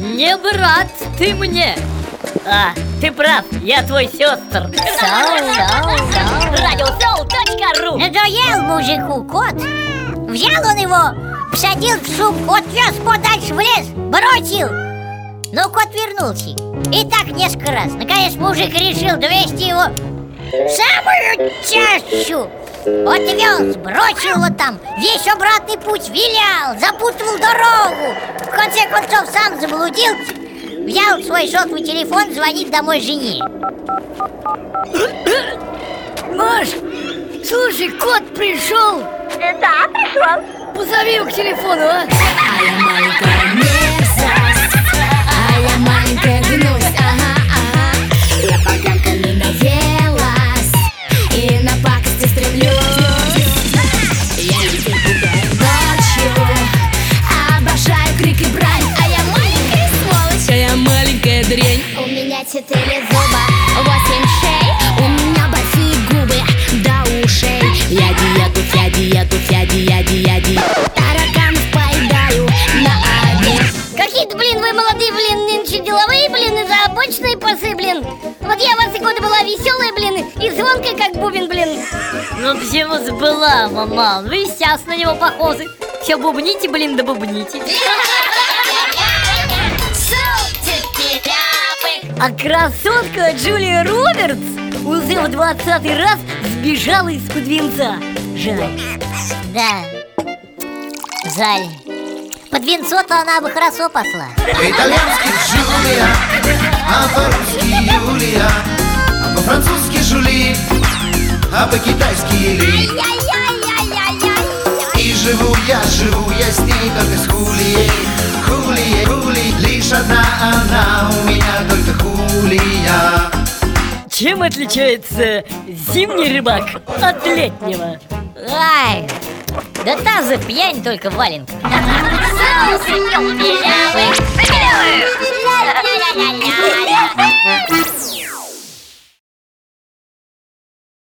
Не брат, ты мне! А, ты прав, я твой сестр Радиосоу.ру Надоел мужику кот. Взял он его, посадил в сумку, отвез подальше в лес, бросил. Но кот вернулся. И так несколько раз. Наконец мужик решил довести его в самую чащу Отвез, бросил его там. Весь обратный путь вилял, запутывал дорогу. В конце концов сам заблудился. Взял свой сотовый телефон, звонит домой жене. Маш, слушай, кот пришел. Да, пришел. Позови его к телефону, а четыре зуба? Восемь шей У меня большие губы до ушей. Я диету, я диету, я диету, я диету Тараканов поедаю на обед. Какие-то, блин, вы молодые, блин, нынче деловые, блин, и заобычные пасы, блин. Вот я в ваши годы была веселая, блин, и звонкая, как бубен, блин. Ну всего сбыла, мама? Вы сейчас на него похожи. Все бубните, блин, да бубните А красотка Джулия Робертс уже в двадцатый раз сбежала из-под венца Жаль Да, жаль. Под венцо-то она бы хорошо пошла. По-итальянски Джулия, а по-русски Юлия, а по-французски Жули, а по-китайски Ли. И живу я, живу я с ней только с Хулией, Хулией, крутые. Чем отличается зимний рыбак от летнего? Ай, да таза пьянь только валенка. Соус пилявый. Пилявый.